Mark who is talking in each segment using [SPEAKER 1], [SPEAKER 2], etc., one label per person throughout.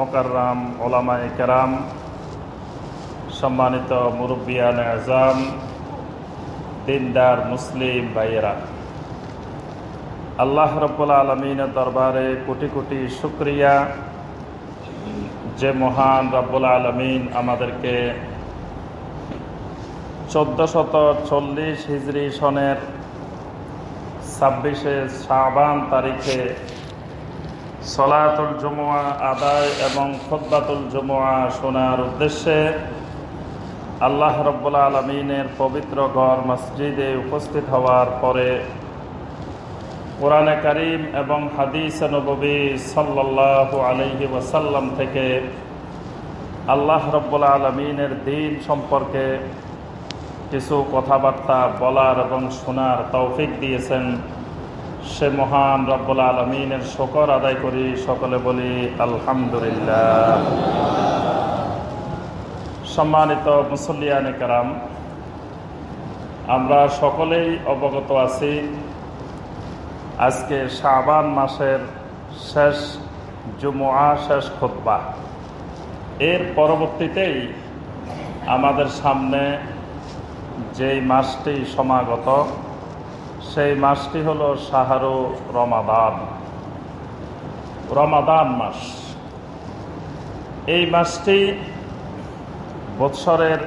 [SPEAKER 1] মোকাররাম ওলামায়ে কেরাম, সম্মানিত মুরব্বিয়ান আজাম দিনদার মুসলিম ভাইয়েরা। আল্লাহ রব্বুল আলমিনের দরবারে কোটি কোটি শুক্রিয়া। যে মহান রব্বুল আলমিন আমাদেরকে চোদ্দশত চল্লিশ হিজড়ি সনের ছাব্বিশে শাবান তারিখে সলাতুল জমুয়া আদায় এবং খোদ্বাতুল জমুয়া শোনার উদ্দেশ্যে আল্লাহ রব্বুল্লা আলমিনের পবিত্র গড় মসজিদে উপস্থিত হওয়ার পরে কোরআনে করিম এবং হাদিস নবী সাল্লাহ আলহি ওয়াসাল্লাম থেকে আল্লাহ রব্বুল্লা আলমিনের দিন সম্পর্কে কিছু কথাবার্তা বলার এবং শোনার তৌফিক দিয়েছেন। সে মহান রব্বুল আলমিনের শকর আদায় করি, সকলে বলি আলহামদুলিল্লাহ। সম্মানিত মুসল্লিয়ান কারাম, আমরা সকলেই অবগত আছি, আজকে শাবান মাসের শেষ জুমুয়া শেষ খোদ্া এর পরবর্তীতেই আমাদের সামনে যেই মাসটি সমাগত সেই মাসটি হলো শাহরু রমাদান। রমাদান মাস। এই মাসটি বৎসরের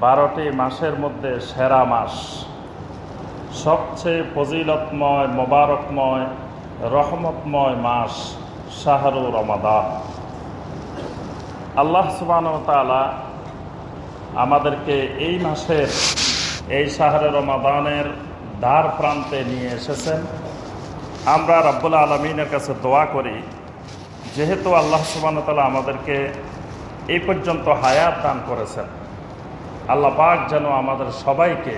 [SPEAKER 1] বারোটি মাসের মধ্যে সেরা মাস। সবচেয়ে ফজিলতময়, মোবারকময়, রহমতময় মাস শাহরু রমাদান। আল্লাহ সুবান তালা আমাদেরকে এই মাসের, এই শাহরে রমাদানের দ্বার প্রান্তে নিয়ে এসেছেন। আমরা রব্বুল আলমিনের কাছে দোয়া করি, যেহেতু আল্লাহ সুবান তালা আমাদেরকে এই পর্যন্ত হায়াত দান করেছেন। আল্লাহ পাক যেন আমাদের সবাইকে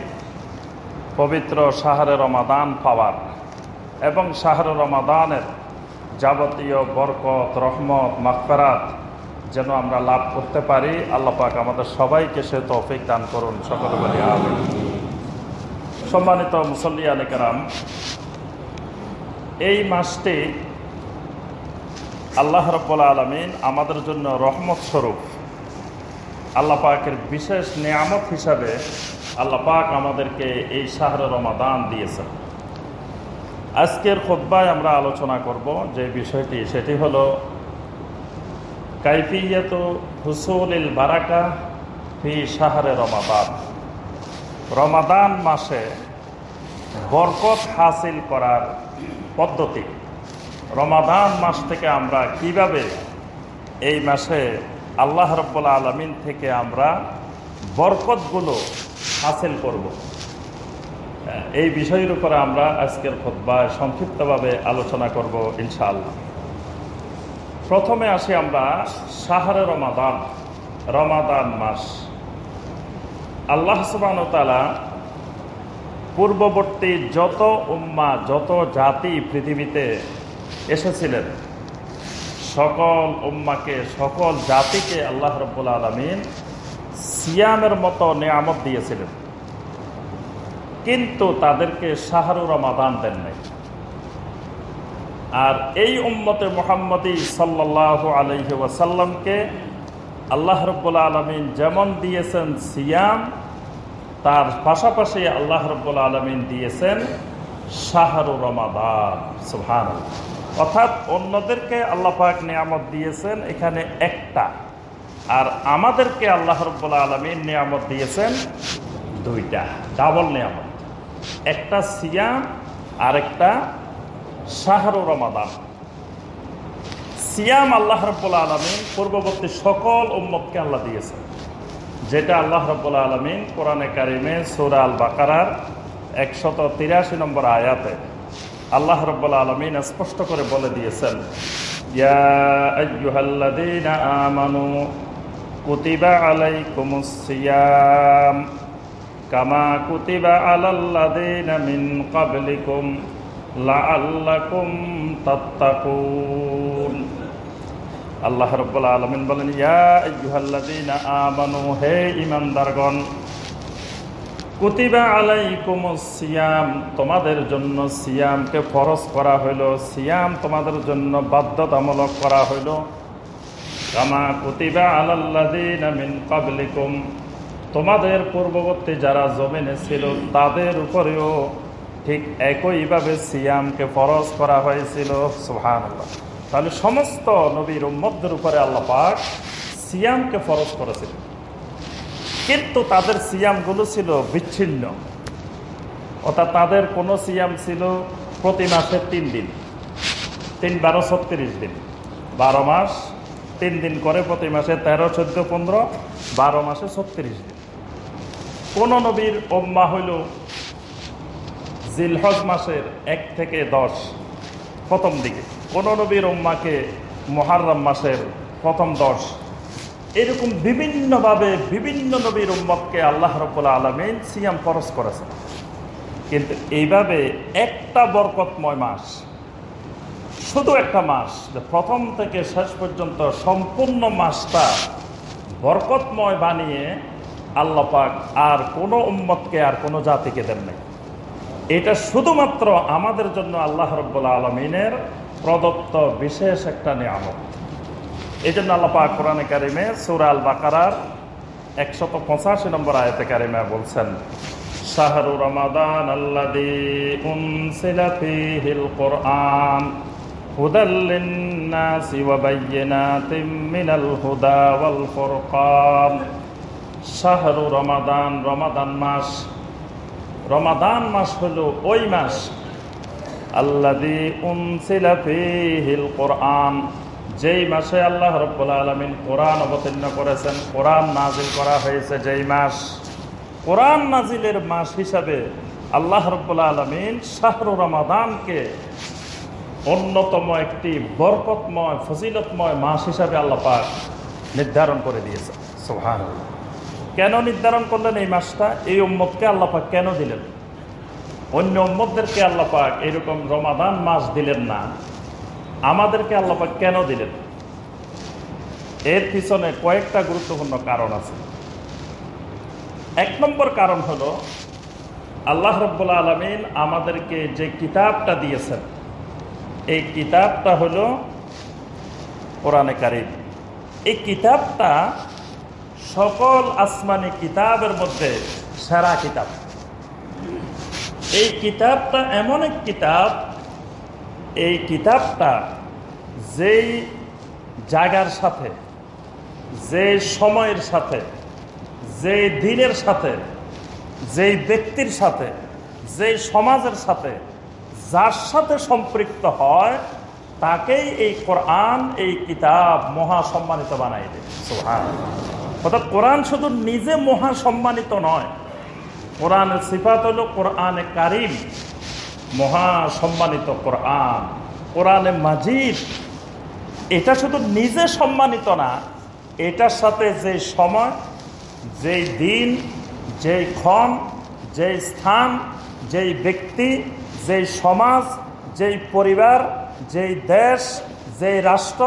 [SPEAKER 1] পবিত্র শাহরে রমাদান পাওয়ার এবং শাহরে রমাদানের যাবতীয় বরকত, রহমত মাকফেরাত যেন আমরা লাভ করতে পারি। আল্লাহ পাক আমাদের সবাইকে সে তৌফিক দান করুন। সকলে বলি আমিন। সম্মানিত মুসল্লি আলিকারাম এই মাসটি আল্লাহ রব্বুল আলমিন আমাদের জন্য রহমত স্বরূপ। আল্লাহ পাকের বিশেষ নিয়ামত হিসাবে আল্লাহ পাক আমাদেরকে এই শাহরে রমাদান দিয়েছেন। আজকের খোদ্বায় আমরা আলোচনা করব যে বিষয়টি, সেটি হলো কাইফিয়ত হুসুল বারাকা ফি শাহরে রমাদান। রমাদান মাসে বরকত হাসিল করার পদ্ধতি। রমাদান মাস থেকে আমরা কীভাবে এই মাসে আল্লাহ রব্বুল আলমিন থেকে আমরা বরকতগুলো হাসিল করব? এই বিষয়ের উপরে আমরা আজকের খোদ্বায় সংক্ষিপ্তভাবে আলোচনা করব ইনশাআল্লাহ। প্রথমে আসি আমরা সাহারে রমাদান রমাদান মাস। আল্লাহ সুবাহতালা পূর্ববর্তী যত উম্মা, যত জাতি পৃথিবীতে এসেছিলেন, সকল উম্মাকে, সকল জাতিকে আল্লাহ রব্বুল আলমিন সিয়ামের মতো নিয়ামত দিয়েছিলেন। কিন্তু তাদেরকে শাহরু রমাদান দেন নাই। আর এই উম্মতে মোহাম্মদী সাল্লাহ আলহি ওয়াসাল্লামকে আল্লাহ রব্বুল আলমিন যেমন দিয়েছেন সিয়াম, তার পাশাপাশি আল্লাহ রব্বুল আলমিন দিয়েছেন শাহরু রমাদান। সুহান অর্থাৎ অন্যদেরকে আল্লাহ পাক নিয়ামত দিয়েছেন এখানে একটা, আর আমাদেরকে আল্লাহ রব্বুল আলমিন নিয়ামত দিয়েছেন দুইটা, ডাবল নিয়ামত। একটা সিয়াম আর একটা শাহরু রমাদান। সিয়াম আল্লাহ রব্বুল আলমিন পূর্ববর্তী সকল উম্মতকে আল্লাহ দিয়েছেন। যেটা আল্লাহ রব্বুল আলমিন কোরআনে কারিমে সৌরা আল বাকারার একশত তিরাশি নম্বর আয়াতে আল্লাহ রব্বুল আলমিন স্পষ্ট করে বলে দিয়েছেন আমানু কুতিবা আলাইকুমুস সিয়াম কামা কুতিবা আলাল্লাযীনা মিন ক্বাবলিকুম লাআল্লাকুম তাত্তাকুন। আল্লাহ রাব্বুল আলমিন বলেন, ইয়া আমানু, হে ঈমানদারগণ, কুতিবা আলাইকুমুস সিয়াম, তোমাদের জন্য সিয়ামকে ফরজ করা হইল। সিয়াম তোমাদের জন্য বাধ্যতামূলক করা হইল। কামা কুতিবা আলাল্লাযীনা মিন ক্বাবলিকুম, তোমাদের পূর্ববর্তী যারা জমিনে ছিল, তাদের উপরেও ঠিক একইভাবে সিয়ামকে ফরজ করা হয়েছিল। সুহান তাহলে সমস্ত নবীর উম্মদের উপরে আল্লাহ পাক সিয়ামকে ফরজ করেছিলেন। কিন্তু তাদের সিয়ামগুলো ছিল বিচ্ছিন্ন। অর্থাৎ তাদের কোনো সিয়াম ছিল প্রতি মাসে তিন দিন। তিন বারো ছত্রিশ দিন। বারো মাস, তিন দিন করে প্রতি মাসে তেরো, চোদ্দ, পনেরো, বারো মাসে ছত্রিশ দিন। কোন নবীর ওম্মা হইল জিলহজ মাসের এক থেকে দশ প্রথম দিকে। কোন নবীর ওম্মাকে মহারম মাসের প্রথম দশ। এরকম বিভিন্নভাবে বিভিন্ন নবীর উম্মতকে আল্লাহ রব্বুল আলমিন সিয়াম খরচ করেছেন। কিন্তু এইভাবে একটা বরকতময় মাস, শুধু একটা মাস, যে প্রথম থেকে শেষ পর্যন্ত সম্পূর্ণ মাসটা বরকতময় বানিয়ে আল্লাহ পাক আর কোনো উম্মতকে আর কোনো জাতিকে দেন নাই। এটা শুধুমাত্র আমাদের জন্য আল্লাহ রব্বুল আলমিনের প্রদত্ত বিশেষ একটা নিয়ামত। এই জন্য আল্লাহ পাক কোরআনে কারিমে সুরাল বাকারার একশত পঁচাশি নম্বর আয়তে কারিমা বলছেন, শাহরু রমাদান কোরআন রমাদান রমাদান মাস রমাদান মাস হলো ওই মাস আল্লাদি উনসিলা ফীহিল কোরআন। যেই মাসে আল্লাহ রব্বুল আলমিন কোরআন অবতীর্ণ করেছেন, কোরআন নাজিল করা হয়েছে যেই মাস? কোরআন নাজিলের মাস হিসাবে আল্লাহ রব্বুল আলমিন শাহরু রমাদানকে অন্যতম একটি বরকতময়, ফজিলতময় মাস হিসাবে আল্লাহ পাক নির্ধারণ করে দিয়েছে সোহান কেন নির্ধারণ করলেন এই মাসটা? এই উম্মতকে আল্লাহ পাক কেন দিলেন? অন্য উম্মতদেরকে আল্লাহ পাক এরকম রমাদান মাস দিলেন না। আমাদেরকে আল্লাহ পাক কেন দিলেন? এর পিছনে কয়েকটা গুরুত্বপূর্ণ কারণ আছে। এক নম্বর কারণ হলো, আল্লাহ রব্বুল্লা আলমিন আমাদেরকে যে কিতাবটা দিয়েছেন, এই কিতাবটা হলো কোরআনে কারিম। এই কিতাবটা সকল আসমানি কিতাবের মধ্যে সেরা কিতাব। এই কিতাবটা এমন এক কিতাব, এই কিতাবটা যেই জায়গার সাথে যে সময়ের সাথে যে দিনের সাথে, যেই ব্যক্তির সাথে, যেই সমাজের সাথে, যার সাথে সম্পৃক্ত হয়, তাকেই এই কোরআন, এই কিতাব মহা সম্মানিত বানাই দেয় অর্থাৎ কোরআন শুধু নিজে মহা সম্মানিত নয় কোরআনের সিফাত হল কোরআনে কারিম, মহা সম্মানিত কোরআন। কোরআনে মাজিদ, এটা শুধু নিজে সম্মানিত না, এটার সাথে যে সময় যেই দিন, যেই ক্ষণ, যেই স্থান, যেই ব্যক্তি, যেই সমাজ, যেই পরিবার, যেই দেশ, যেই রাষ্ট্র,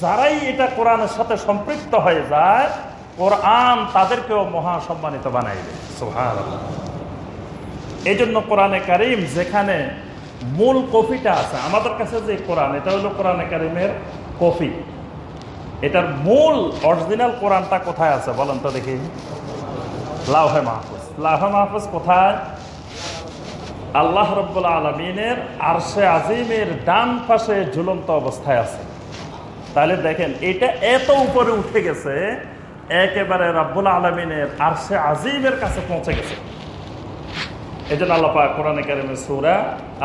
[SPEAKER 1] যারাই এটা কোরআনের সাথে সম্পৃক্ত হয়ে যায় কোরআন তাদেরকেও মহা সম্মানিত বানাই সোহান এই জন্য কোরআনে কারিম যেখানে মূল কপিটা আছে আমাদের কাছে যে কোরআন এটা হলো কোরআনে কারিমের কপি এটার মূল অরিজিনাল কোরআনটা কোথায় আছে বলেন তো দেখি। লাউহে মাহফুজ। লাউহে মাহফুজ কোথায়? আল্লাহ রব্বুল আলমিনের আরশে আজিমের ডান পাশে ঝুলন্ত অবস্থায় আছে। তাহলে দেখেন এটা এত উপরে উঠে গেছে একেবারে রব্বুল আলমিনের আরশে আজিমের কাছে পৌঁছে গেছে। এই জন্য আল্লাপা কোরআন কারিমের সুরা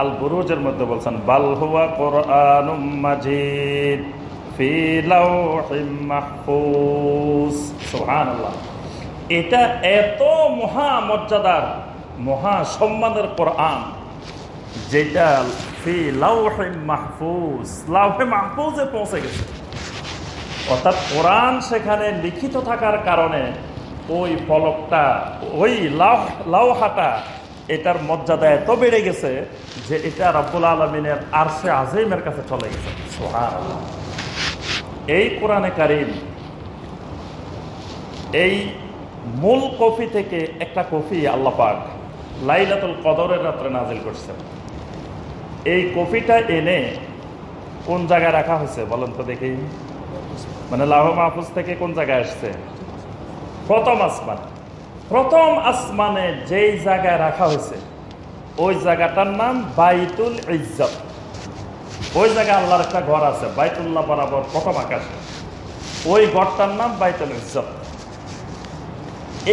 [SPEAKER 1] আল বুরুজের মধ্যে বলছেন বালহুয়া কোরআন মাজিদ এটা এত মহা মর্যাদার মহা সম্মানের কোরআন যেটা ফি লাউহে মাহফুজ লাউহে মাহফুজে পৌঁছে গেছে। অর্থাৎ কোরআন সেখানে লিখিত থাকার কারণে ওই ফলকটা, ওই লাউ লাউহাটা এটার মর্যাদা এত বেড়ে গেছে যে এটা রব্বুল আলমিনের আরশে আজিমের কাছে চলে গেছে। এই কোরআনে কারিম, এই মূল কফি থেকে একটা কফি আল্লাপাক লাইলাতুল কদরের রাত্রে নাজিল করছেন। এই কফিটা এনে কোন জায়গায় রাখা হয়েছে বলেন তো দেখি। মানে লাহ মাহফুজ থেকে কোন জায়গায় আসছে? প্রথম আসমান। প্রথম আসমানে যেই জায়গায় রাখা হয়েছে, ওই জায়গাটার নাম বাইতুল ইজ্জত। ওই জায়গায় আল্লাহর একটা ঘর আছে, বাইতুল্লাহ বরাবর প্রথম আকাশে। ওই ঘরটার নাম বাইতুল ইজ্জত।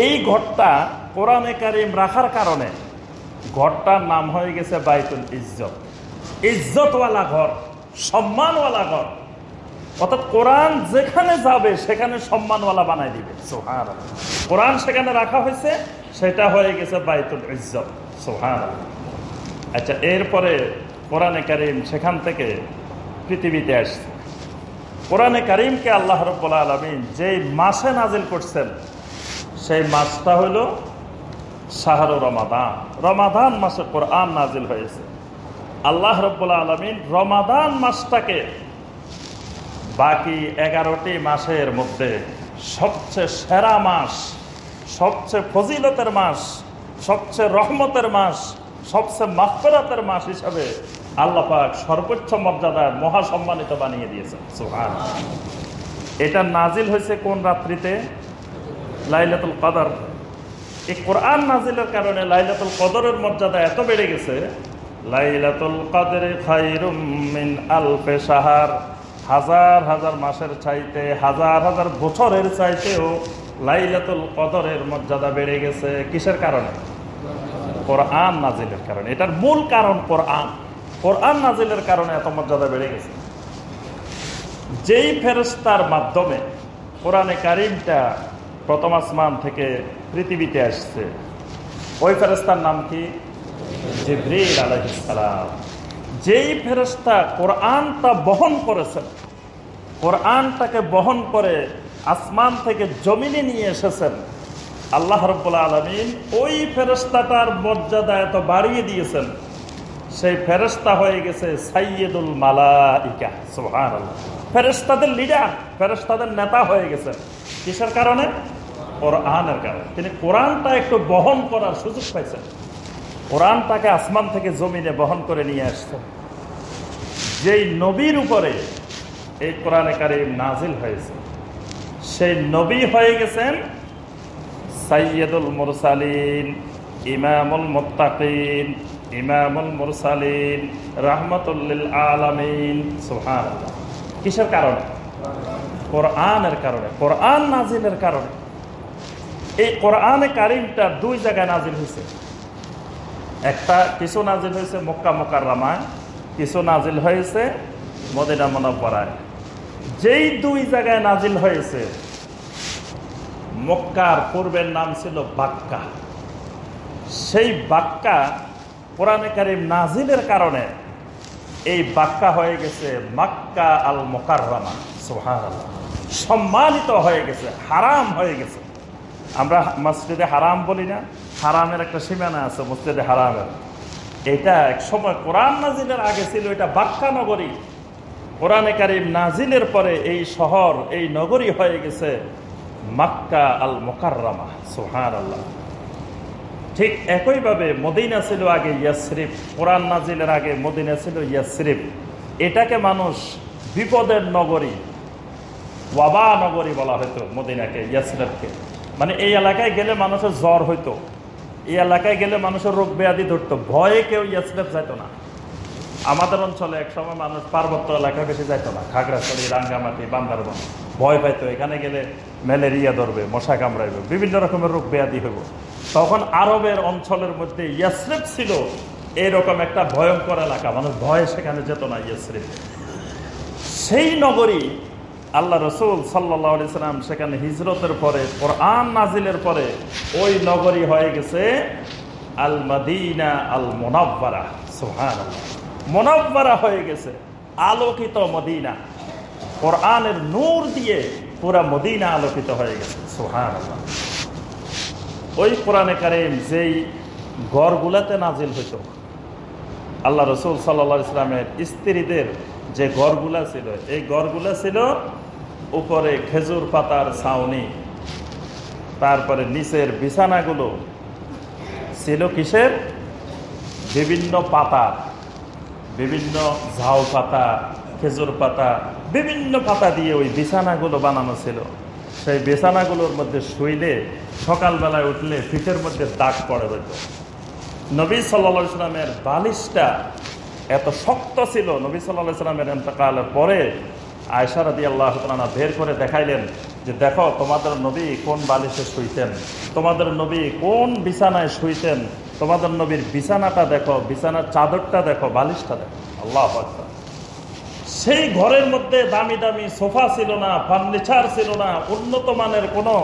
[SPEAKER 1] এই ঘরটা কোরআনে কারিম রাখার কারণে ঘরটার নাম হয়ে গেছে বাইতুল ইজ্জত। ইজ্জতওয়ালা ঘর, সম্মানওয়ালা ঘর। অর্থাৎ কোরআন যেখানে যাবে, সেখানে সম্মানওয়ালা বানাই দিবে। সোহান কোরআন সেখানে রাখা হয়েছে, সেটা হয়ে গেছে বাইতুল ইজ্জত। সোহান আচ্ছা এরপরে কোরআনে কারিম সেখান থেকে পৃথিবীতে আসছে। কোরআনে কারিমকে আল্লাহ রব্বুল্লা আলমিন যেই মাসে নাজিল করছেন, সেই মাসটা হইল শাহরু রমাদান। রমাদান মাসে কোরআন নাজিল হয়েছে। আল্লাহ রব্বুল্লা আলমিন রমাদান মাসটাকে বাকি এগারোটি মাসের মধ্যে সবচেয়ে সেরা মাস, সবচেয়ে ফজিলতের মাস, সবচেয়ে রহমতের মাস, সবচেয়ে মাফেরাতের মাস হিসাবে আল্লাপাক সর্বোচ্চ মর্যাদায় মহাসম্মানিত বানিয়ে দিয়েছেন। সুহান এটা নাজিল হয়েছে কোন রাত্রিতে? লাইলাতুল কদর। এই কোরআন নাজিলের কারণে লাইলাতুল কদরের মর্যাদা এত বেড়ে গেছে, লাইলাতুল কদরে খাইরুম মিন আলফে সাহার হাজার হাজার মাসের চাইতে, হাজার হাজার বছরের চাইতেও লাইলাতুল কদরের মর্যাদা বেড়ে গেছে। কিসের কারণে? কোরআন নাজিলের কারণে। এটার মূল কারণ কোরআন। কোরআন নাজিলের কারণে এত মর্যাদা বেড়ে গেছে। যেই ফেরস্তার মাধ্যমে কোরআনে কারিমটা প্রথম আসমান থেকে পৃথিবীতে আসছে, ওই ফেরস্তার নাম কি? জিব্রিল আলহিসাম যেই ফেরস্তা কোরআনটা বহন করেছেন, কোরআনটাকে বহন করে আসমান থেকে জমিনে নিয়ে এসেছেন, আল্লাহ রব্বুল্লা আলমিন ওই ফেরস্তাটার মর্যাদা এত বাড়িয়ে দিয়েছেন। সেই ফেরস্তা হয়ে গেছে সাইয়েদুল মালাইকা সুহান ফেরস্তাদের লিডার ফেরস্তাদের নেতা হয়ে গেছেন। কিসের কারণে? কোরআনের কারণে। তিনি কোরআনটা একটু বহন করার সুযোগ পাইছেন। কোরআনটাকে আসমান থেকে জমিনে বহন করে নিয়ে আসছেন যেই নবীর উপরে এই কোরআনে কারিম নাজিল হয়েছে, সেই নবী হয়ে গেছেন সাইয়দুল মুরসালিন, ইমামুল মুত্তাকিন, ইমামুল মুরসালিন রাহমাতুল্লিল আলামিন সোহান কিসের কারণে? কোরআনের কারণে, কোরআন নাজিলের কারণে। এই কোরআনে কারিমটা দুই জায়গায় নাজিল হয়েছে। একটা কিছু নাজিল হয়েছে মক্কা মক্কার রামায় কিছু নাজিল হয়েছে মদিনা মনব্বরায় যেই দুই জায়গায় নাজিল হয়েছে, মক্কার পূর্বের নাম ছিল বাক্কা। সেই বাক্কা কোরআনে কারিম নাজিলের কারণে এই বাক্কা হয়ে গেছে মাক্কা আল মোকাররামা সোহান সম্মানিত হয়ে গেছে, হারাম হয়ে গেছে। আমরা মসজিদে হারাম বলি না। হারামের একটা সীমানা আছে, মসজিদে হারামের। এটা এক সময় কোরআন নাজিলের আগে ছিল, এটা বাক্কা নগরী। কোরআনে কারিম নাজিলের পরে এই শহর, এই নগরী হয়ে গেছে মাক্কা আল মোকাররামা সোহান আল্লাহ ঠিক একইভাবে মদিনা ছিল আগে ইয়াসরিফ, কোরআন নাজিলের আগে মদিনা ছিল ইয়াসরিফ। এটাকে মানুষ বিপদের নগরী, ওয়াবা নগরী বলা হতো মদিনাকে, ইয়াসরিফকে। মানে এই এলাকায় গেলে মানুষের জ্বর হইতো। এই এলাকায় গেলে মানুষের রোগ ব্যাধি ধরতো। ভয়ে কেউ ইয়াসরিফ যাইতো না। আমাদের অঞ্চলে একসময় মানুষ পার্বত্য এলাকায় বেশি যাইতো না। খাগড়াছড়ি, রাঙ্গামাটি, বান্দারবন, ভয় পাইতো। এখানে গেলে ম্যালেরিয়া ধরবে, মশা কামড়াইবে, বিভিন্ন রকমের রোগ ব্যাধি হইব। তখন আরবের অঞ্চলের মধ্যে ইয়াসরিফ ছিল এরকম একটা ভয়ঙ্কর এলাকা। মানুষ ভয়ে সেখানে যেত না ইয়াসরিফ সেই নগরী আল্লাহ রসুল সাল্লাহ সাল্লাম সেখানে হিজরতের পরে, কোরআন নাজিলের পরে ওই নগরী হয়ে গেছে আল মাদিনা আল মোনাব্বারা সোহান মোনাব্বারা হয়ে গেছে, আলোকিত মদিনা। কোরআনের নূর দিয়ে পুরা মদিনা আলোকিত হয়ে গেছে। সোহান ওই কোরআনে কারিম যেই গড়গুলাতে নাজিল হইত আল্লাহ রসুল সাল্লা ইসলামের স্ত্রীদের যে গড়গুলা ছিল, এই গড়গুলা ছিল উপরে খেজুর পাতার ছাউনি, তারপরে নিচের বিছানাগুলো ছিল কিসের? বিভিন্ন পাতা, বিভিন্ন ঝাউ পাতা, খেজুর পাতা, বিভিন্ন পাতা দিয়ে ওই বিছানাগুলো বানানো ছিল। সেই বিছানাগুলোর মধ্যে শুইলে সকালবেলায় উঠলে পিঠের মধ্যে দাগ পড়ে যেত নবী সাল্লা সাল্লামের বালিশটা এত শক্ত ছিল, নবী সাল্লাহ সাল্লামের এন্তকালের পরে আয়সারা দিয়ে আল্লাহ তালা বের করে দেখাইলেন যে দেখো তোমাদের নবী কোন বালিশে শুইতেন, তোমাদের নবী কোন বিছানায় শুইতেন, তোমাদের নবীর বিছানাটা দেখো, বিছানার চাদরটা দেখো, বালিশটা দেখো। আল্লাহ সেই ঘরের মধ্যে দামি দামি সোফা ছিল না, ফার্নিচার ছিল না, উন্নত মানের কোনো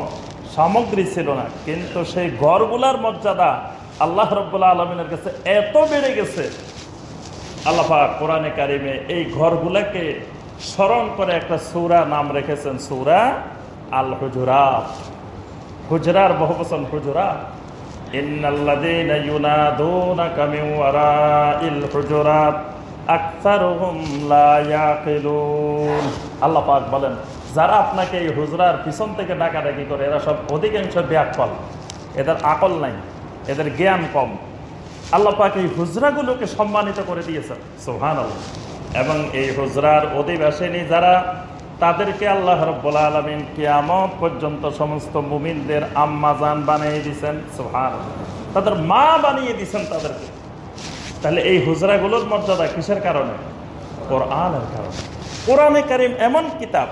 [SPEAKER 1] সামগ্রী ছিল না, কিন্তু সেই ঘরগুলার মর্যাদা আল্লাহ রব্বুল্লা আলমিনের কাছে এত বেড়ে গেছে। আল্লাহা কোরআনে কারিমে এই ঘরগুলাকে স্মরণ করে একটা সৌরা নাম রেখেছেন, সৌরা আল হুজুরাত হুজরার বহুবচন ইয়াকিলুন। আল্লাহ পাক বলেন, যারা আপনাকে এই হুজরার পিছন থেকে ডাকাডাকি করে, এরা সব অধিকাংশ ব্যাকল এদের আকল নাই। এদের জ্ঞান কম। আল্লাহ পাক এই হুজরাগুলোকে সম্মানিত করে দিয়েছেন। সোহান এবং এই হুজরার অধিবাসিনী যারা, তাদেরকে আল্লাহ রব্বুল আলমিন কিয়ামত পর্যন্ত সমস্ত মুমিনদের আম্মা জান বানিয়ে দিয়েছেন। সোহান তাদের মা বানিয়ে দিয়েছেন তাদেরকে। তাহলে এই হুজরাগুলোর মর্যাদা কিসের কারণে? কোরআনের কারণে। কোরআনে কারিম এমন কিতাব,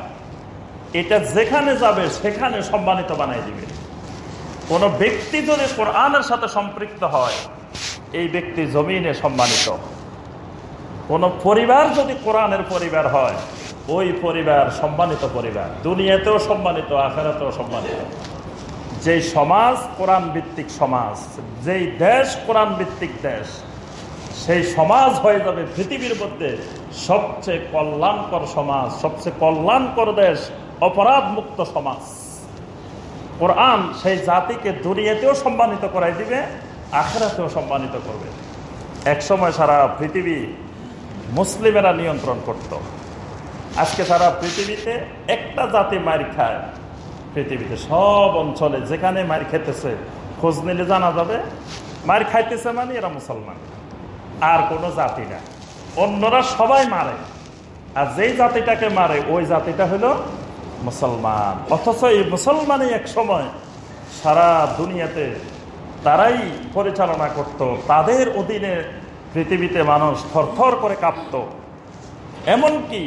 [SPEAKER 1] এটা যেখানে যাবে সেখানে সম্মানিত বানিয়ে দিবে। কোনো ব্যক্তি যদি কোরআনের সাথে সম্পৃক্ত হয়, এই ব্যক্তি জমিনে সম্মানিত। কোনো পরিবার যদি কোরআনের পরিবার হয়, ওই পরিবার সম্মানিত পরিবার। দুনিয়াতেও সম্মানিত, আখেরাতেও সম্মানিত। যেই সমাজ কোরআন ভিত্তিক সমাজ, যেই দেশ কোরআন ভিত্তিক দেশ, সেই সমাজ হয়ে যাবে পৃথিবীর মধ্যে সবচেয়ে কল্যাণকর সমাজ, সবচেয়ে কল্যাণকর দেশ অপরাধ মুক্ত সমাজ। কোরআন সেই জাতিকে দুনিয়াতেও সম্মানিত করাই দিবে, আখেরাতেও সম্মানিত করবে। একসময় সারা পৃথিবী মুসলিমেরা নিয়ন্ত্রণ করত। আজকে সারা পৃথিবীতে একটা জাতি মার খায়। পৃথিবীতে সব অঞ্চলে যেখানে মার খেতেছে, খোঁজ নিলে জানা যাবে মার খাইতেছে মানে এরা মুসলমান। আর কোনো জাতি না। অন্যরা সবাই মারে। আর যেই জাতিটাকে মারে, ওই জাতিটা হলো মুসলমান। অথচ এই মুসলমানই এক সময় সারা দুনিয়াতে তারাই পরিচালনা করত, তাদের অধীনে পৃথিবীতে মানুষ থরথর করে কাঁপত। এমনকি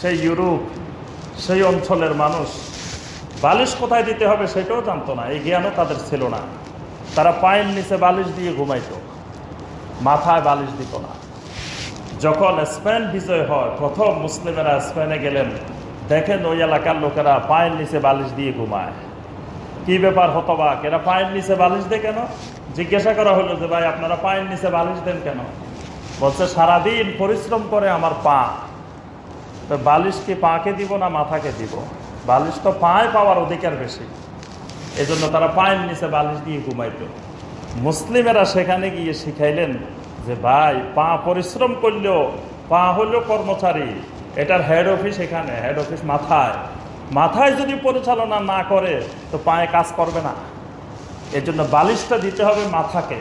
[SPEAKER 1] সেই ইউরোপ, সেই অঞ্চলের মানুষ বালিশ কোথায় দিতে হবে সেটাও জানতো না, এই জ্ঞানও তাদের ছিল না। তারা পায়ের নিচে বালিশ দিয়ে ঘুমাইত, মাথায় বালিশ দিত না। যখন স্পেন বিজয় হয়, প্রথম মুসলিমেরা স্পেনে গেলেন দেখেন ওই এলাকার লোকেরা, পায়ের নিচে বালিশ দিয়ে ঘুমায়। কি ব্যাপার হতবাক? এরা পায়ের নিচে বালিশ দেয় কেন? জিজ্ঞাসা করা হলো যে, ভাই, আপনারা পায়ের নিচে বালিশ দেন কেন? বলছে, সারাদিন পরিশ্রম করে আমার পা। তো বালিশ কি পাকে দিব না মাথাকে দিব? বালিশ তো পায়ে পাওয়ার অধিকার বেশি। এজন্য তারা পায়ের নিচে বালিশ দিয়ে ঘুমাইতো। মুসলিমেরা সেখানে গিয়ে শিখাইলেন যে, ভাই, পা পরিশ্রম করলেও, পা হলো কর্মচারী। এটার হেড অফিস এখানে হেড অফিস মাথায়। মাথায় যদি পরিচালনা না করে, তো পায়ে কাজ করবে না। এর জন্য বালিশটা দিতে হবে মাথাকে,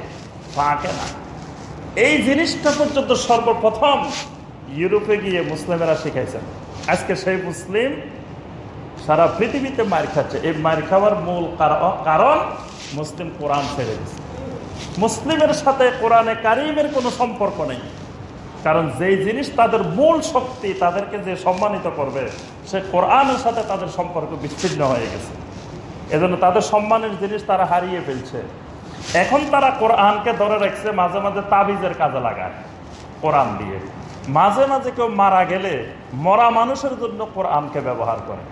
[SPEAKER 1] পাকে না। এই জিনিসটা পর্যন্ত সর্বপ্রথম ইউরোপে গিয়ে মুসলিমেরা শিখাইছেন। আজকে সেই মুসলিম সারা পৃথিবীতে মার খাচ্ছে। এই মার খাওয়ার মূল কারণ মুসলিম কোরআন ছেড়ে দিচ্ছে মুসলিমের সাথে কোরআনে কারিমের কোনো সম্পর্ক নেই। কারণ যেই জিনিস তাদের মূল শক্তি তাদেরকে যে সম্মানিত করবে, সে কোরআনের সাথে তাদের সম্পর্ক বিচ্ছিন্ন হয়ে গেছে। এজন্য তাদের সম্মানের জিনিস তারা হারিয়ে ফেলছে। এখন তারা কোরআনকে ধরে রাখছে, মাঝে মাঝে তাবিজের কাজে লাগায়, কোরআন দিয়ে। মাঝে মাঝে কেউ মারা গেলে মরা মানুষের জন্য কোরআনকে ব্যবহার করে।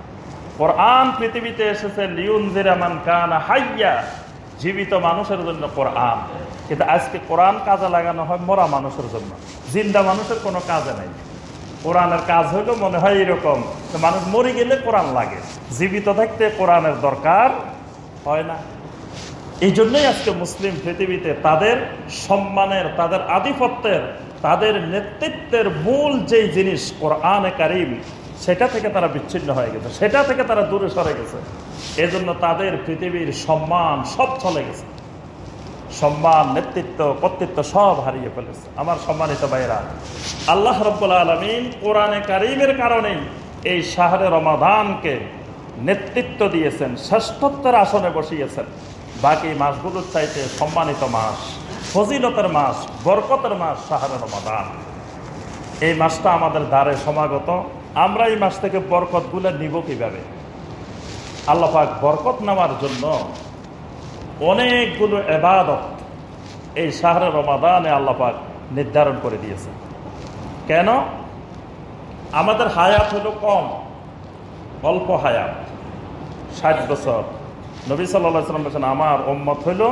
[SPEAKER 1] কোরআন পৃথিবীতে এসেছে লিউন জিরামান কান হাইয়া, জীবিত মানুষের জন্য কোরআন। কিন্তু আজকে কোরআন কাজে লাগানো হয় মরা মানুষের জন্য। জিন্দা মানুষের কোনো কাজে নাই। কোরআনের কাজ হইল মনে হয় এরকম মানুষ মরে গেলে কোরআন লাগে। জীবিত থাকতে কোরআনের দরকার হয় না। এই জন্যই আজকে মুসলিম পৃথিবীতে তাদের সম্মানের, তাদের আধিপত্যের, তাদের নেতৃত্বের মূল যেই জিনিস কোরআনে কারিম, সেটা থেকে তারা বিচ্ছিন্ন হয়ে গেছে। সেটা থেকে তারা দূরে সরে গেছে। এজন্য তাদের পৃথিবীর সম্মান সব চলে গেছে। সম্মান, নেতৃত্ব, কর্তৃত্ব সব হারিয়ে ফেলেছে। আমার সম্মানিত ভাইরা আল্লাহ রব্বুল্লা আলমিন কোরআনে কারিমের কারণেই এই শাহরে রমাদানকে নেতৃত্ব দিয়েছেন, শ্রেষ্ঠত্বের আসনে বসিয়েছেন। বাকি মাসগুলোর চাইতে সম্মানিত মাস, ফজিলতের মাস, বরকতের মাস শাহরে রমাদান। এই মাসটা আমাদের দ্বারে সমাগত। আমরা এই মাস থেকে বরকতগুলো নিব কীভাবে? আল্লাপাক বরকত নেওয়ার জন্য অনেকগুলো এবাদত এই শাহরে রমাদানে আল্লাপাক নির্ধারণ করে দিয়েছে কেন? আমাদের হায়াত হলো কম, অল্প হায়াত। ষাট বছর। নবী সাল্লাম বলছেন, আমার ওম্মত হইল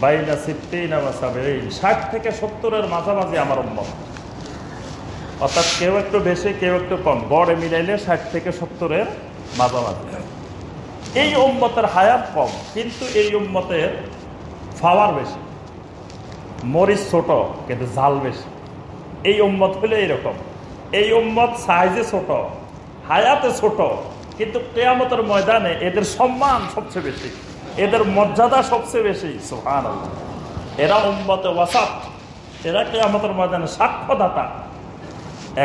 [SPEAKER 1] বাইনা সিদ্দিন ষাট থেকে সত্তরের মাঝামাঝি আমার ওম্মত অর্থাৎ কেউ একটু বেশি, কেউ একটু কম। গড়ে মিলাইলে ষাট থেকে সত্তরের মাঝামাঝি। এই উম্মতের হায়াত কম, কিন্তু এই উম্মতের ফাওয়ার বেশি, মরিচ ছোট, কিন্তু ঝাল বেশি। এই উম্মত হলে এইরকম এই উম্মত সাইজে ছোট, হায়াতে ছোট, কিন্তু কেয়ামতের ময়দানে এদের সম্মান সবচেয়ে বেশি, এদের মর্যাদা সবচেয়ে বেশি সোহান এরা উম্মতে ওয়াসাত, এরা কেয়ামতের ময়দানে সাক্ষ্যদাতা।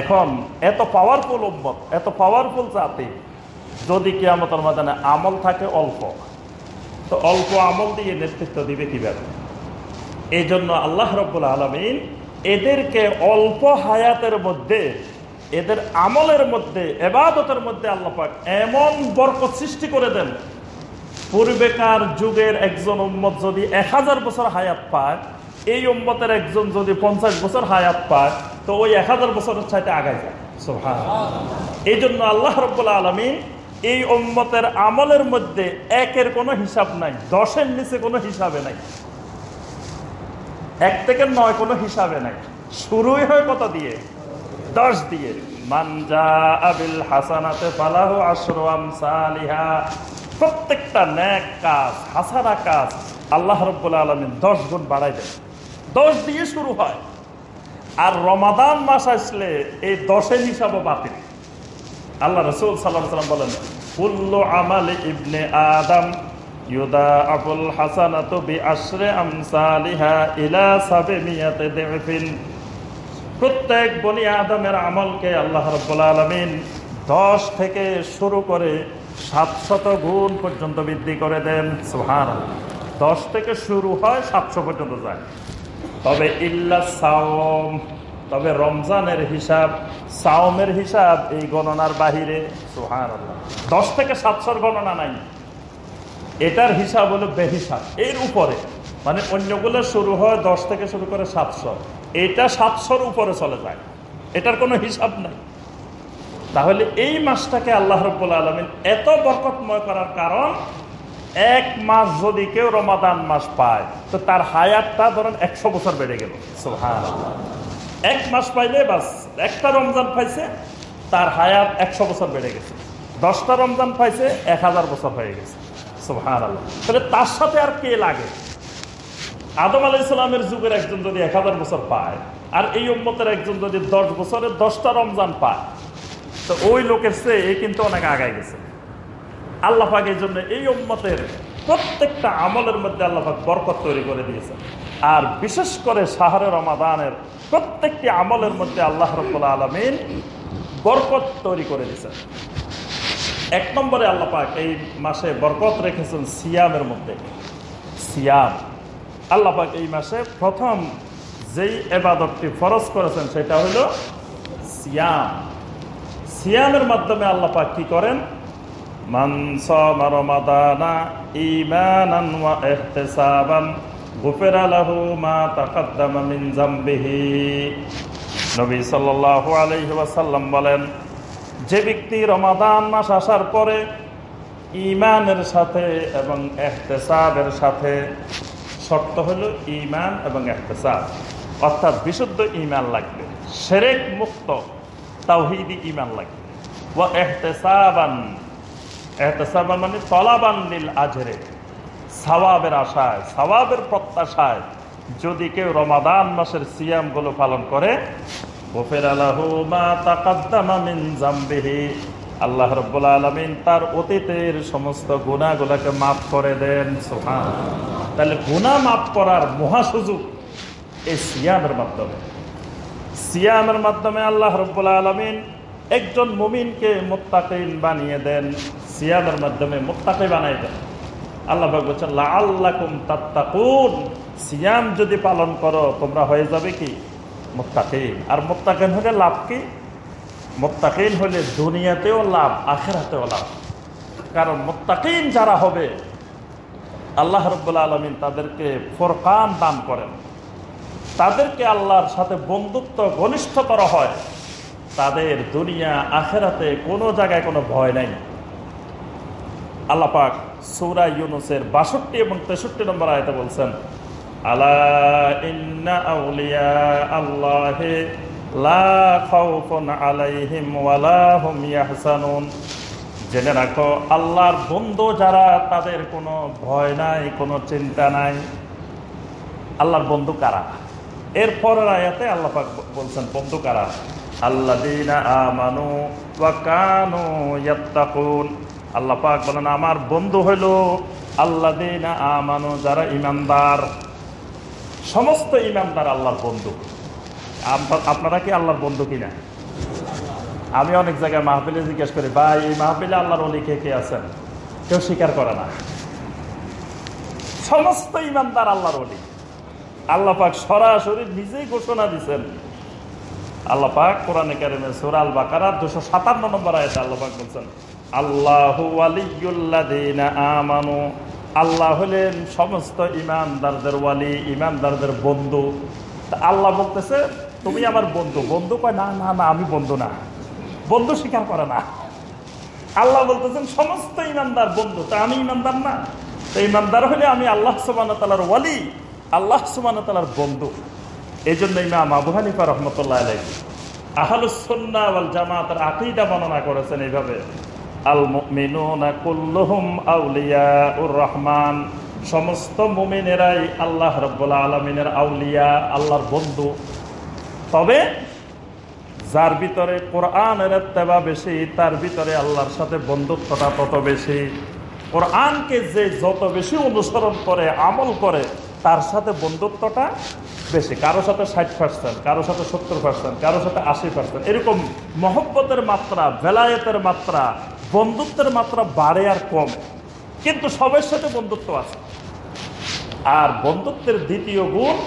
[SPEAKER 1] এখন এত পাওয়ারফুল উম্মত, এত পাওয়ারফুল জাতি যদি কেয়ামতের মাদানে আমল থাকে অল্প তো অল্প আমল দিয়ে নেতৃত্ব দিবে কীভাবে? এই জন্য আল্লাহ রব্বুল আলমিন এদেরকে অল্প হায়াতের মধ্যে এদের আমলের মধ্যে এবাদতের মধ্যে আল্লাপাক এমন বরকত সৃষ্টি করে দেন। পূর্বেকার যুগের একজন উম্মত যদি এক হাজার বছর হায়াত পায় এই উম্মতের একজন যদি পঞ্চাশ বছর হায়াত পায় তো ওই এক হাজার বছরের চাইতে আগায় যায়। এই জন্য আল্লাহ রব্বুল্লা আলমী এই উম্মতের আমলের মধ্যে একের কোনো হিসাব নাই, দশের নিচে কোনো হিসাবে নাই, এক থেকে নয় কোনো হিসাবে নাই। শুরুই হয় কত দিয়ে? দশ দিয়ে। মানজা আবিল প্রত্যেকটা ন্যাক কাজ কাজ দশ গুণ দশ দিয়ে শুরু হয়। আর রমাদান মাস আসলে এই দশের হিসাবও বাতিল। আল্লাহ রসুল সাল্লাম সাল্লাম বলেন, কুল্লু আমাল ইবনে আদম ইউদা আবুল আমসালিহা ইলা সাবে মিয়াতে দেফিন। প্রত্যেক বনি আদমের আমলকে আল্লাহ রব্বুল আলমিন দশ থেকে শুরু করে সাতশত গুণ পর্যন্ত বৃদ্ধি করে দেন। সুহান দশ থেকে শুরু হয় সাতশো পর্যন্ত যায়। তবে ইল্লা সাওম তবে রমজানের হিসাব, সাওমের হিসাব এই গণনার বাহিরে দশ থেকে সাতশোর গণনা নাই। এটার হিসাব হলো বেহিসাব। এর উপরে মানে অন্যগুলো শুরু হয় দশ থেকে শুরু করে সাতশো। এটা সাতশোর উপরে চলে যায়। এটার কোনো হিসাব নাই। তাহলে এই মাসটাকে আল্লাহ রব্বুল আলমিন এত বরকতময় করার কারণ, এক মাস যদি কেউ রমাদান মাস পায়, তো তার হায়াতটা ধরেন একশো বছর বেড়ে গেল। এক মাস পাইলে বাস, একটা রমজান পাইছে, তার হায়াত একশো বছর বেড়ে গেছে। দশটা রমজান পাইছে, এক হাজার বছর হয়ে গেছে। আল্লাহ তাহলে তার সাথে আর কে লাগে? আদম আলাই ইসলামের যুগের একজন যদি এক হাজার বছর পায়, আর এই উম্মতের একজন যদি দশ বছরে দশটা রমজান পায়, তো ওই লোকের চেয়ে এ কিন্তু অনেক আগায় গেছে। আল্লাহাক এই জন্য এই উম্মতের প্রত্যেকটা আমলের মধ্যে আল্লাহাক বরকত তৈরি করে দিয়েছে আর বিশেষ করে শাহরে রমাদানের প্রত্যেকটি আমলের মধ্যে আল্লাহ রব্বুল্লা আলমিন বরকত তৈরি করে দিয়েছেন। এক নম্বরে আল্লাপাক এই মাসে বরকত রেখেছেন সিয়ামের মধ্যে। সিয়াম। আল্লাপাক এই মাসে প্রথম যেই এবাদতটি ফরজ করেছেন সেটা হইল সিয়াম। সিয়ামের মাধ্যমে আল্লাপাক কি করেন? রমাদানা ইমানান ওয়া মা নবী বলেন, যে ব্যক্তি রমাদান মাস আসার পরে ইমানের সাথে এবং এহতেসাবের সাথে, শর্ত হলো ইমান এবং এহতেসাব, অর্থাৎ বিশুদ্ধ ইমান লাগবে, সেরেক মুক্ত তাওহিদি ইমান লাগবে। ও এহতেসাবান এহতেসাবান মানে তলাবান নীল আজরে। সওয়াবের আশায়, সওয়াবের প্রত্যাশায় যদি কেউ রমাদান মাসের সিয়ামগুলো পালন করে আল্লাহ রব্বুল আলমিন তার অতীতের সমস্ত গুণাগুলাকে মাফ করে দেন সোহান তাহলে গুণা মাফ করার মহা সুযোগ এই সিয়ামের মাধ্যমে। সিয়ামের মাধ্যমে আল্লাহ রব্বুল আলমিন একজন মুমিনকে মোত্তাকিন বানিয়ে দেন, সিয়ামের মাধ্যমে মোত্তাকি বানাই দেন। আল্লাহ বলছেন আল্লাহ কুম তাত্তাকুন। সিয়াম যদি পালন করো, তোমরা হয়ে যাবে কি? মোত্তাকিন। আর মোত্তাকিন হলে লাভ কি? মোত্তাকিন হলে দুনিয়াতেও লাভ, আখেরাতেও লাভ। কারণ মোত্তাকিন যারা হবে, আল্লাহ রব্বুল্লা আলমিন তাদেরকে ফোরকান দান করেন। তাদেরকে আল্লাহর সাথে বন্ধুত্ব ঘনিষ্ঠ করা হয়। তাদের দুনিয়া, আখেরাতে কোনো জায়গায় কোনো ভয় নাই। আল্লাপাক সৌরা ইউনুসের বাষট্টি এবং তেষট্টি নম্বর আয়তে বলছেন জেনে রাখো, আল্লাহর বন্ধু যারা, তাদের কোনো ভয় নাই, কোনো চিন্তা নাই। আল্লাহর বন্ধু কারা? এরপরের আয়াতে আল্লাহ বলছেন, বন্ধু কারা? আল্লাহ কানু আল্লাহ পাক বলেন, আমার বন্ধু হইল আল্লাহ আমানু, যারা ইমানদার সমস্ত ইমানদার আল্লাহর বন্ধু। আপনারা কি আল্লাহর বন্ধু কিনা? আমি অনেক জায়গায় মাহফিলে জিজ্ঞেস করি, ভাই, এই মাহফিলে আল্লাহর অলি কে কে আছেন? কেউ স্বীকার করে না। সমস্ত ইমানদার আল্লাহর অলি আল্লাহ পাক সরাসরি নিজেই ঘোষণা দিচ্ছেন আল্লাহ পাক কোরআনে কারিমে সূরা আল বাকারা 257 নম্বর আয়াতে আল্লাহ পাক বলছেন আমানু, আল্লাহ হলেন সমস্ত ইমানদারদের ওয়ালি, ইমানদারদের বন্ধু। তা আল্লাহ বলতেছে, তুমি আমার বন্ধু। বন্ধু কয়, না না না, আমি বন্ধু না। বন্ধু স্বীকার করে না। আল্লাহ বলতেছেন, সমস্ত ইমানদার বন্ধু। তা আমি ইমানদার না। তো ইমানদার হলে আমি আল্লাহ সুবান তালার ওয়ালি, আল্লাহ সুবান তালার বন্ধু। এই জন্য ইমাম আবু হানিফা রহমতুল্লাহ আলাই আহলুসন্না জামাতের আকিদা বর্ণনা করেছেন এইভাবে। আল মুমিনুনা কুল্লুহুম আউলিয়াউর রহমান। সমস্ত মুমিনেরাই আল্লাহ রব্বুল আলমিনের আউলিয়া, আল্লাহর বন্ধু। তবে যার ভিতরে কোরআনের তেবা বেশি, তার ভিতরে আল্লাহর সাথে বন্ধুত্বটা তত বেশি। কোরআনকে যে যত বেশি অনুসরণ করে, আমল করে, তার সাথে বন্ধুত্বটা বেশি। কারও সাথে ষাট পার্সেন্ট কারও সাথে সত্তর পার্সেন্ট কারও সাথে আশি পার্সেন্ট এরকম মহব্বতের মাত্রা, বেলায়েতের মাত্রা বন্ধুত্বের মাত্রা বাড়ে আর কমে। কিন্তু সবার সাথে বন্ধুত্ব আছে। আর বন্ধুত্বের দ্বিতীয় গুণ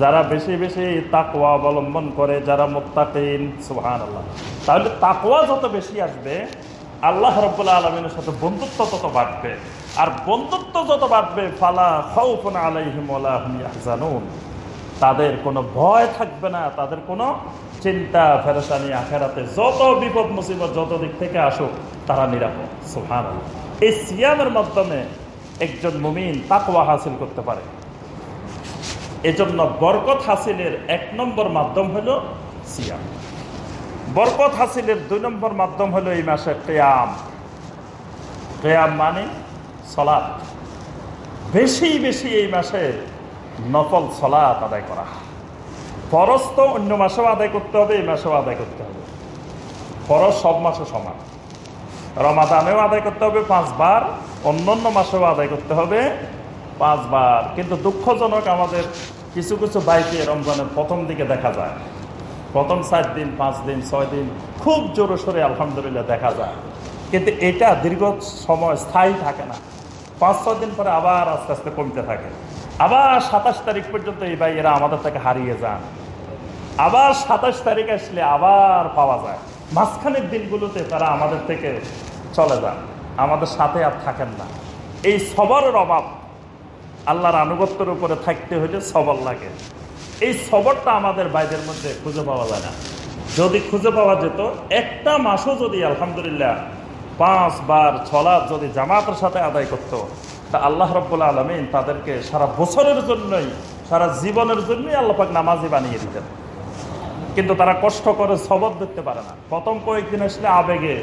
[SPEAKER 1] যারা বেশি বেশি তাকওয়া অবলম্বন করে, যারা মোত্তাকিন সুহান আল্লাহ তাহলে তাকওয়া যত বেশি আসবে, আল্লাহ রব্বুল্লাহ আলমিনের সাথে বন্ধুত্ব তত বাড়বে। আর বন্ধুত্ব যত বাড়বে, ফালা খাউফুন আলাইহিম ইয়াহজানুন। তাদের কোনো ভয় থাকবে না, তাদের কোনো চিন্তা ফেরেশানি আখেরাতে যত বিপদ মুসিবত যত দিক থেকে আসুক, তারা নিরাপদ। সুহান এই সিয়ামের মাধ্যমে একজন মুমিন তাকওয়া হাসিল করতে পারে। এজন্য বরকত হাসিলের এক নম্বর মাধ্যম হলো সিয়াম। বরকত হাসিলের দুই নম্বর মাধ্যম হলো এই মাসে কেয়াম কেয়াম মানে সলাৎ। বেশি বেশি এই মাসে নকল সলাৎ আদায় করা ফরজ তো অন্য মাসেও আদায় করতে হবে, এই মাসেও আদায় করতে হবে। ফরজ সব মাসে সমান। রমাদানেও আদায় করতে হবে পাঁচবার, অন্যান্য মাসেও আদায় করতে হবে পাঁচবার। কিন্তু দুঃখজনক আমাদের কিছু কিছু বাইকে রমজানের প্রথম দিকে দেখা যায়। প্রথম সাত দিন, পাঁচ দিন, ছয় দিন খুব জোরে সোরে আলহামদুলিল্লাহ দেখা যায়। কিন্তু এটা দীর্ঘ সময় স্থায়ী থাকে না। পাঁচ, ছয় দিন পরে আবার আস্তে আস্তে কমতে থাকে। আবার সাতাশ তারিখ পর্যন্ত এই বাইয়েরা আমাদের থেকে হারিয়ে যান। আবার সাতাশ তারিখ আসলে আবার পাওয়া যায়। মাঝখানের দিনগুলোতে তারা আমাদের থেকে চলে যান। আমাদের সাথে আর থাকেন না। এই সবরের অভাব আল্লাহর আনুগত্যের উপরে থাকতে হলে সবর লাগে। এই সবরটা আমাদের বাইরের মধ্যে খুঁজে পাওয়া যায় না। যদি খুঁজে পাওয়া যেত, একটা মাসও যদি আলহামদুলিল্লাহ পাঁচবার ছলাদ যদি জামাতের সাথে আদায় করত তা আল্লাহ রব্বুল্লা আলমিন তাদেরকে সারা বছরের জন্যই, সারা জীবনের জন্যই আল্লাপাক নামাজি বানিয়ে দিতেন। কিন্তু তারা কষ্ট করে সবর দেখতে পারে না। প্রথম কয়েকদিন আসলে আবেগে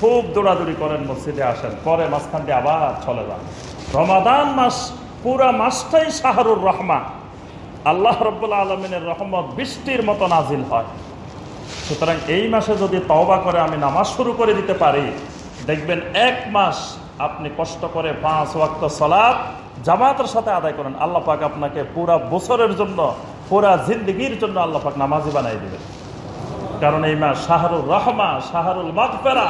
[SPEAKER 1] খুব দৌড়াদৌড়ি করেন, মসজিদে আসেন, পরে মাঝখান দিয়ে আবার চলে যান। রমাদান মাস, পুরা মাসটাই শাহরুর রহমান। আল্লাহ রব্বুল্লা আলমিনের রহমত বৃষ্টির মতো নাজিল হয়। সুতরাং এই মাসে যদি তওবা করে আমি নামাজ শুরু করে দিতে পারি, দেখবেন এক মাস আপনি কষ্ট করে পাঁচ ওয়াক্ত সলাপ জামাতের সাথে আদায় করেন, আল্লাহ পাক আপনাকে পুরা বছরের জন্য, পুরা জিন্দগির জন্য আল্লাহ পাক নামাজি বানাই দেবেন। কারণ এই মাস শাহরুর রহমা, শাহরুল মাকফেরা